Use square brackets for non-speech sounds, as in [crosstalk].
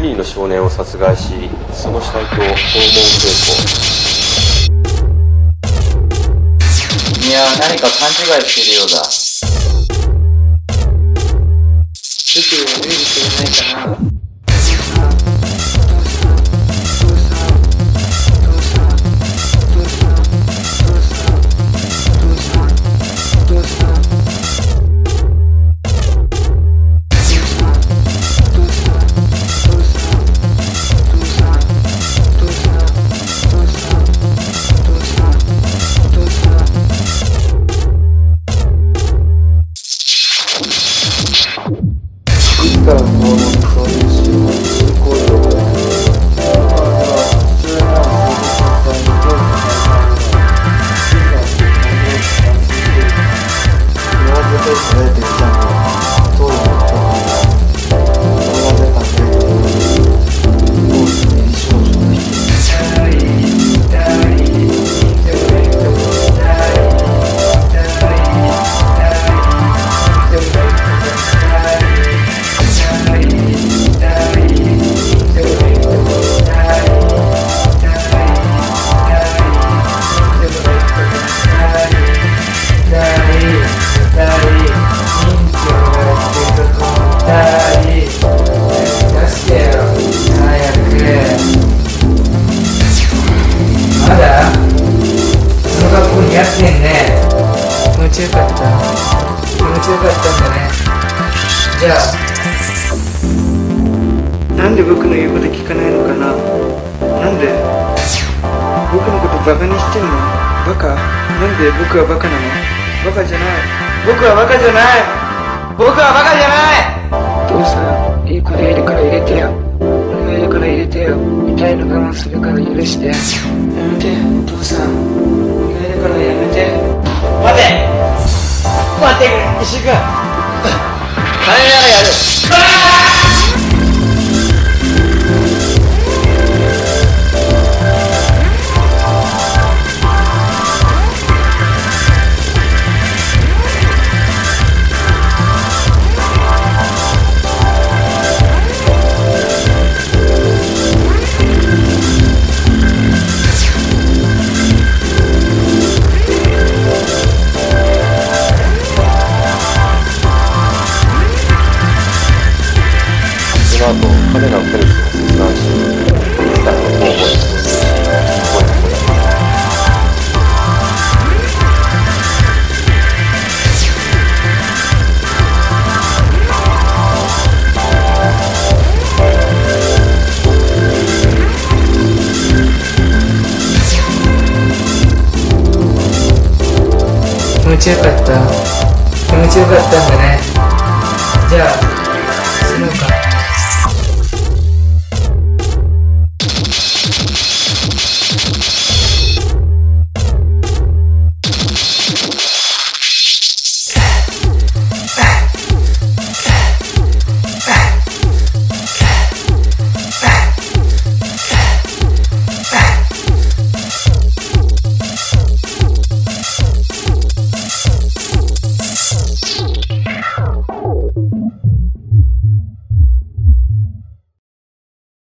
人の少年を殺害しその死体と訪問成いやー何か勘違いしてるようだ。ちょっと見る人いないかなちよかった気持ちよかったんだねじゃあなんで僕の言うこと聞かないのかななんで僕のことバカにしてんのバカなんで僕はバカなのバカじゃない僕はバカじゃない僕はバカじゃない父さんいい子でいるから入れてよお願いだから入れてよ痛いの我慢するから許してやめて父さんお願いだからやめて待て待って。くれ石井君 [laughs] 金ならやる。彼らをテニスを切断しスタッフの訪問へ送信し声をもらう気持ちよかった。気持ちよかったんだね。じゃあ。